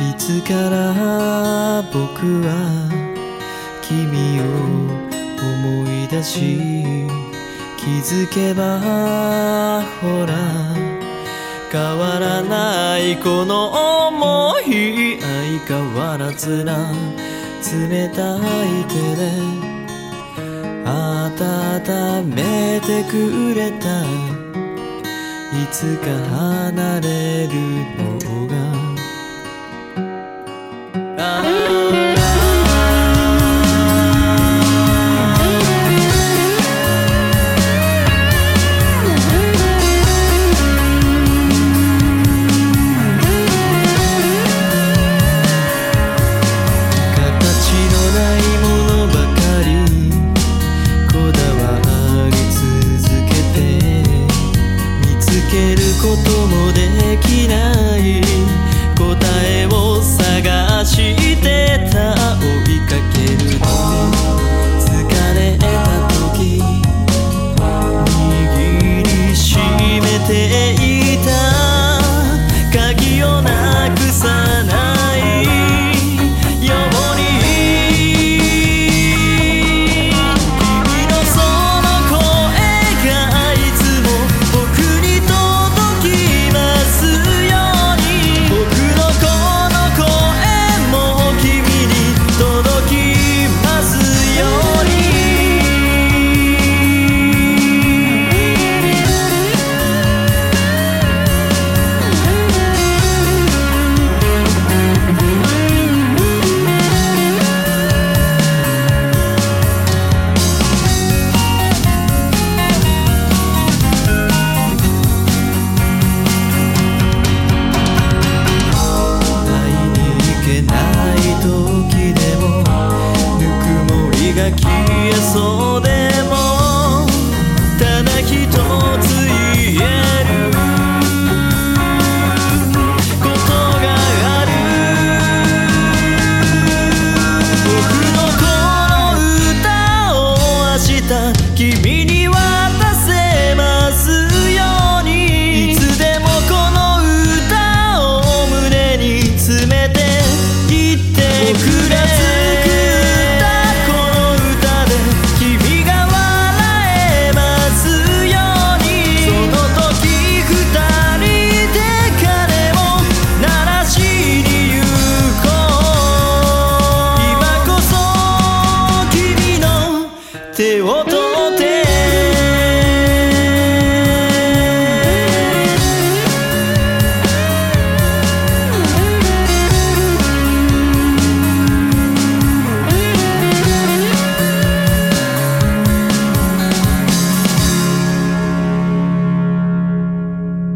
いつから僕は君を思い出し気づけばほら変わらないこの想い相変わらずな冷たい手で温めてくれたいつか離れるのもできない。答えをえそうで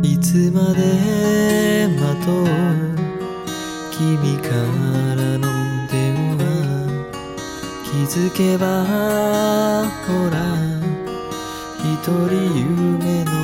いつまで待とう。君かづけばほら一人夢の